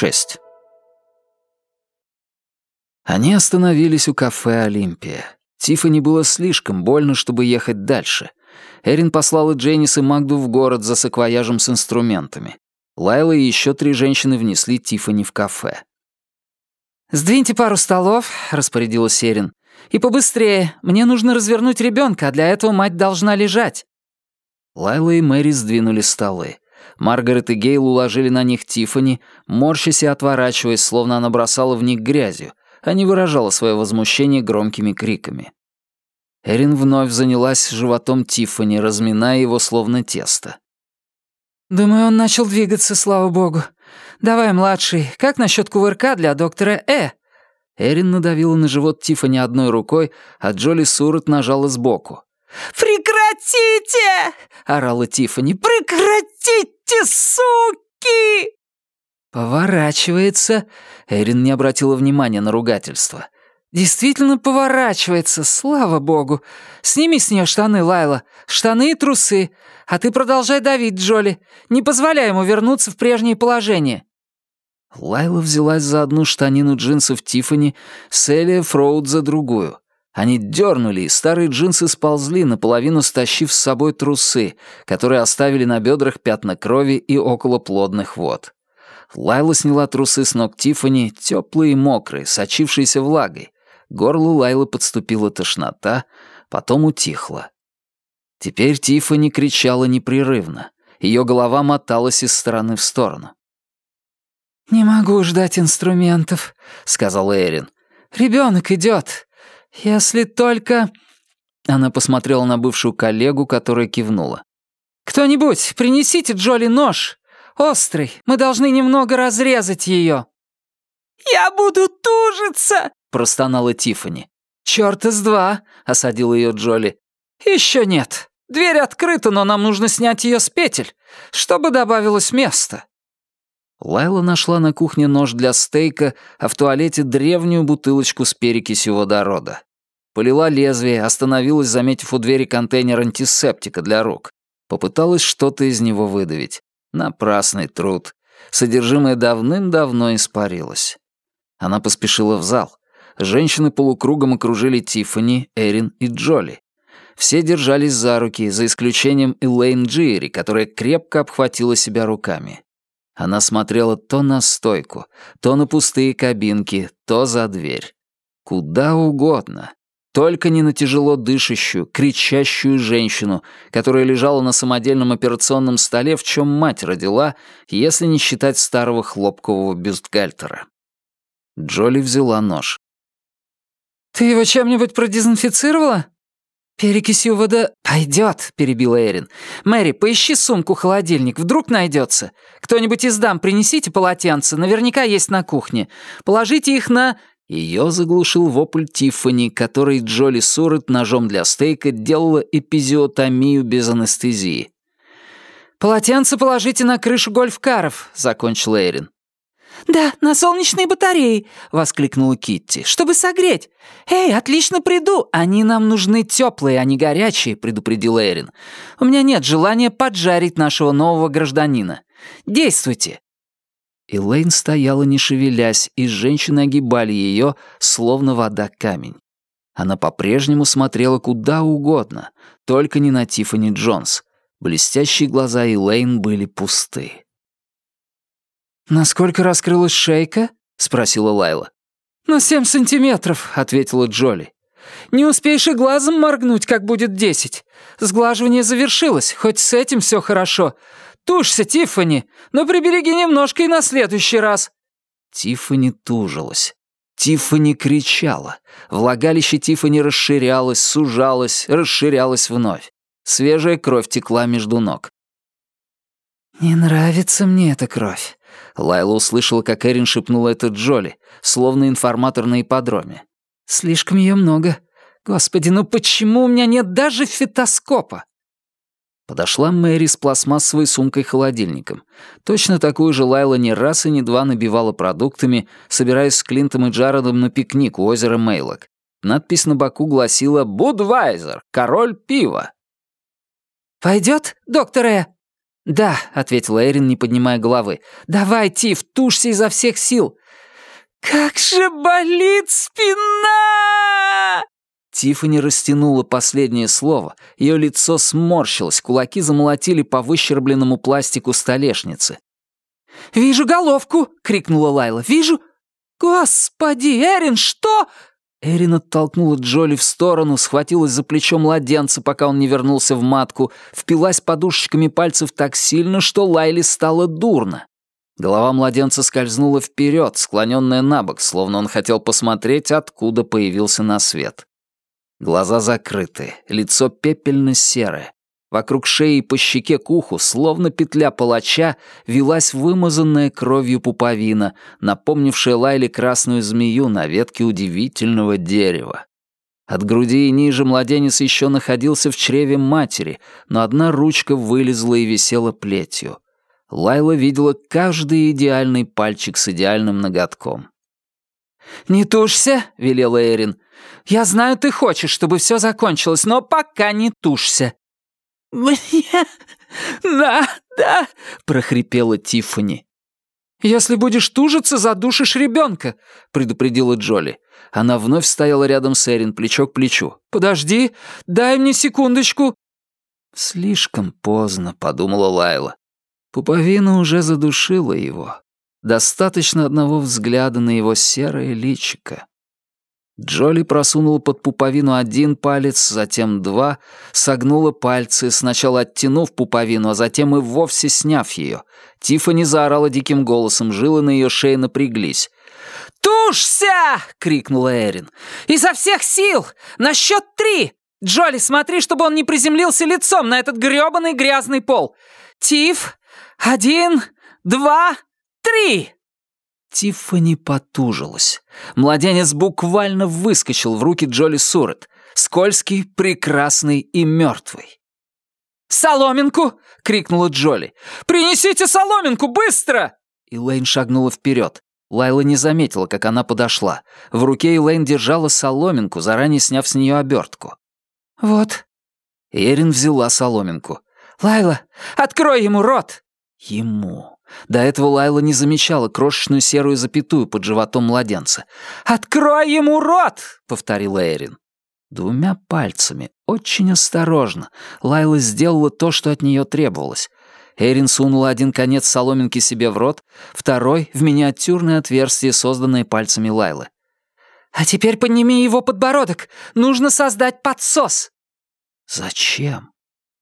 6. Они остановились у кафе «Олимпия». Тиффани было слишком больно, чтобы ехать дальше. Эрин послала Дженнис и Магду в город за саквояжем с инструментами. Лайла и еще три женщины внесли Тиффани в кафе. «Сдвиньте пару столов», — распорядилась Эрин. «И побыстрее. Мне нужно развернуть ребенка, а для этого мать должна лежать». Лайла и Мэри сдвинули столы. Маргарет и Гейл уложили на них Тиффани, морщась и отворачиваясь, словно она бросала в них грязью, а не выражала свое возмущение громкими криками. Эрин вновь занялась животом Тиффани, разминая его словно тесто. «Думаю, он начал двигаться, слава богу. Давай, младший, как насчет кувырка для доктора Э?» Эрин надавила на живот Тиффани одной рукой, а Джоли Сурот нажала сбоку. «Прекратите!» — орала Тиффани. «Прекратите, суки!» «Поворачивается». Эрин не обратила внимания на ругательство. «Действительно поворачивается, слава богу. Сними с нее штаны, Лайла. Штаны и трусы. А ты продолжай давить, Джоли. Не позволяй ему вернуться в прежнее положение». Лайла взялась за одну штанину джинсов Тиффани, Селия Фроуд за другую. Они дернули, и старые джинсы сползли, наполовину стащив с собой трусы, которые оставили на бедрах пятна крови и около плодных вод. Лайла сняла трусы с ног Тиффани, теплые и мокрые, сочившиеся влагой. Горлу Лайлы подступила тошнота, потом утихла. Теперь Тиффани кричала непрерывно. Ее голова моталась из стороны в сторону. «Не могу ждать инструментов», — сказал Эрин. «Ребенок идет. Если только...» Она посмотрела на бывшую коллегу, которая кивнула. «Кто-нибудь, принесите Джоли нож. Острый. Мы должны немного разрезать ее». «Я буду тужиться», — простонала Тиффани. «Чёрта с два», — осадил ее Джоли. «Еще нет. Дверь открыта, но нам нужно снять ее с петель, чтобы добавилось места». Лайла нашла на кухне нож для стейка, а в туалете древнюю бутылочку с перекисью водорода. Полила лезвие, остановилась, заметив у двери контейнер антисептика для рук. Попыталась что-то из него выдавить. Напрасный труд. Содержимое давным-давно испарилось. Она поспешила в зал. Женщины полукругом окружили Тиффани, Эрин и Джоли. Все держались за руки, за исключением Элейн Джиери, которая крепко обхватила себя руками. Она смотрела то на стойку, то на пустые кабинки, то за дверь. Куда угодно. Только не на тяжело дышащую, кричащую женщину, которая лежала на самодельном операционном столе, в чем мать родила, если не считать старого хлопкового бюстгальтера. Джоли взяла нож. «Ты его чем-нибудь продезинфицировала?» «Перекисью вода...» «Пойдет», — перебила Эрин. «Мэри, поищи сумку-холодильник, вдруг найдется. Кто-нибудь из дам принесите полотенце, наверняка есть на кухне. Положите их на...» Ее заглушил вопль Тиффани, который Джоли Сурет ножом для стейка делала эпизиотомию без анестезии. «Полотенце положите на крышу гольф-каров», — закончила Эрин. «Да, на солнечные батареи!» — воскликнула Китти. «Чтобы согреть! Эй, отлично приду! Они нам нужны теплые, а не горячие!» — предупредил Эрин. «У меня нет желания поджарить нашего нового гражданина. Действуйте!» Элейн стояла не шевелясь, и женщины огибали ее, словно вода камень. Она по-прежнему смотрела куда угодно, только не на Тиффани Джонс. Блестящие глаза Элейн были пусты. «Насколько раскрылась шейка?» — спросила Лайла. «На семь сантиметров», — ответила Джоли. «Не успеешь и глазом моргнуть, как будет десять. Сглаживание завершилось, хоть с этим все хорошо. Тушься, Тиффани, но прибереги немножко и на следующий раз». Тиффани тужилась. Тиффани кричала. Влагалище Тиффани расширялось, сужалось, расширялось вновь. Свежая кровь текла между ног. «Не нравится мне эта кровь», Лайла услышала, как Эрин шепнула это Джоли, словно информатор на ипподроме. «Слишком ее много. Господи, ну почему у меня нет даже фитоскопа?» Подошла Мэри с пластмассовой сумкой-холодильником. Точно такую же Лайла не раз и не два набивала продуктами, собираясь с Клинтом и Джародом на пикник у озера Мейлок. Надпись на боку гласила «Будвайзер, король пива». «Пойдет, доктор Э?» «Да», — ответила Эрин, не поднимая головы. «Давай, Тиф, тушься изо всех сил». «Как же болит спина!» Тиффани растянула последнее слово, ее лицо сморщилось, кулаки замолотили по выщербленному пластику столешницы. «Вижу головку!» — крикнула Лайла. «Вижу...» «Господи, Эрин, что...» Эрин оттолкнула Джоли в сторону, схватилась за плечо младенца, пока он не вернулся в матку, впилась подушечками пальцев так сильно, что Лайле стало дурно. Голова младенца скользнула вперед, склоненная на бок, словно он хотел посмотреть, откуда появился на свет. Глаза закрыты, лицо пепельно-серое. Вокруг шеи и по щеке к уху, словно петля палача, велась вымазанная кровью пуповина, напомнившая Лайле красную змею на ветке удивительного дерева. От груди и ниже младенец еще находился в чреве матери, но одна ручка вылезла и висела плетью. Лайла видела каждый идеальный пальчик с идеальным ноготком. «Не тушься», — велела Эрин. «Я знаю, ты хочешь, чтобы все закончилось, но пока не тушься». «Мне надо», — прохрипела Тиффани. «Если будешь тужиться, задушишь ребенка», — предупредила Джоли. Она вновь стояла рядом с Эрин, плечо к плечу. «Подожди, дай мне секундочку». «Слишком поздно», — подумала Лайла. Пуповина уже задушила его. Достаточно одного взгляда на его серое личико. Джоли просунула под пуповину один палец, затем два, согнула пальцы, сначала оттянув пуповину, а затем и вовсе сняв ее. Тиффани заорала диким голосом, жилы на ее шее напряглись. «Тушься!» — крикнула Эрин. «Изо всех сил! На счет три! Джоли, смотри, чтобы он не приземлился лицом на этот грёбаный грязный пол! Тиф, один, два, три!» Тиффани потужилась. Младенец буквально выскочил в руки Джоли Сурет. Скользкий, прекрасный и мертвый. «Соломинку!» — крикнула Джоли. «Принесите соломинку, быстро!» Элейн шагнула вперед. Лайла не заметила, как она подошла. В руке Элейн держала соломинку, заранее сняв с нее обертку. «Вот». Эрин взяла соломинку. «Лайла, открой ему рот!» Ему. До этого Лайла не замечала крошечную серую запятую под животом младенца. «Открой ему рот!» — повторила Эрин. Двумя пальцами, очень осторожно, Лайла сделала то, что от нее требовалось. Эрин сунула один конец соломинки себе в рот, второй — в миниатюрное отверстие, созданное пальцами Лайлы. «А теперь подними его подбородок. Нужно создать подсос». «Зачем?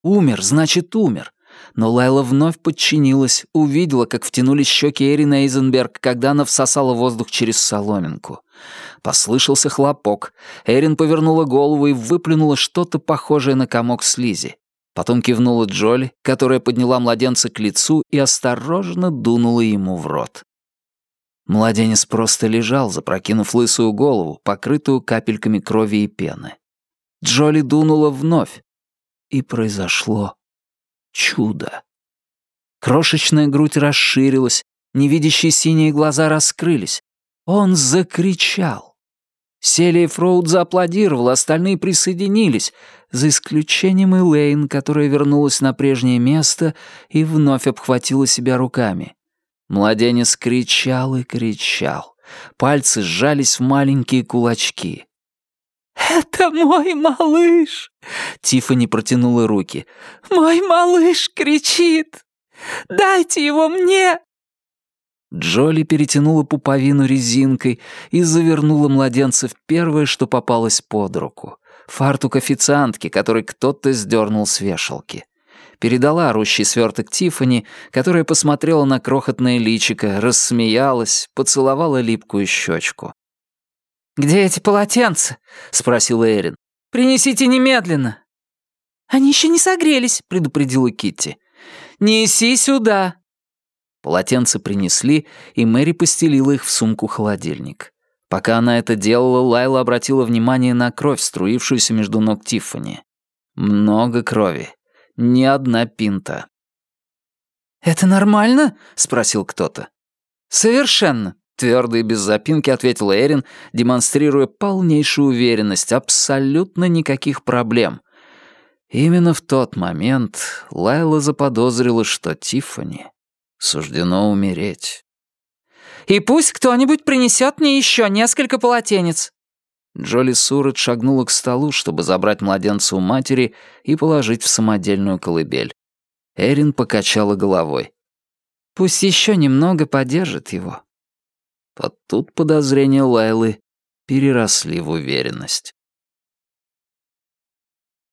Умер, значит, умер. Но Лайла вновь подчинилась, увидела, как втянулись щеки Эрин Эйзенберг, когда она всосала воздух через соломинку. Послышался хлопок. Эрин повернула голову и выплюнула что-то похожее на комок слизи. Потом кивнула Джоли, которая подняла младенца к лицу и осторожно дунула ему в рот. Младенец просто лежал, запрокинув лысую голову, покрытую капельками крови и пены. Джоли дунула вновь. И произошло чудо. Крошечная грудь расширилась, невидящие синие глаза раскрылись. Он закричал. Селия Фроуд зааплодировала, остальные присоединились, за исключением Элейн, которая вернулась на прежнее место и вновь обхватила себя руками. Младенец кричал и кричал. Пальцы сжались в маленькие кулачки. «Это мой малыш!» Тиффани протянула руки. «Мой малыш кричит! Дайте его мне!» Джоли перетянула пуповину резинкой и завернула младенца в первое, что попалось под руку. Фартук официантки, который кто-то сдернул с вешалки. Передала орущий сверток Тиффани, которая посмотрела на крохотное личико, рассмеялась, поцеловала липкую щечку. «Где эти полотенца?» — спросила Эрин. «Принесите немедленно». «Они еще не согрелись», — предупредила Китти. «Неси сюда». Полотенца принесли, и Мэри постелила их в сумку-холодильник. Пока она это делала, Лайла обратила внимание на кровь, струившуюся между ног Тиффани. Много крови. Ни одна пинта. «Это нормально?» — спросил кто-то. «Совершенно», Твердо и без запинки ответила Эрин, демонстрируя полнейшую уверенность, абсолютно никаких проблем. Именно в тот момент Лайла заподозрила, что Тиффани суждено умереть. «И пусть кто-нибудь принесет мне еще несколько полотенец». Джоли Сурет шагнула к столу, чтобы забрать младенца у матери и положить в самодельную колыбель. Эрин покачала головой. «Пусть еще немного подержит его». Вот тут подозрения Лайлы переросли в уверенность.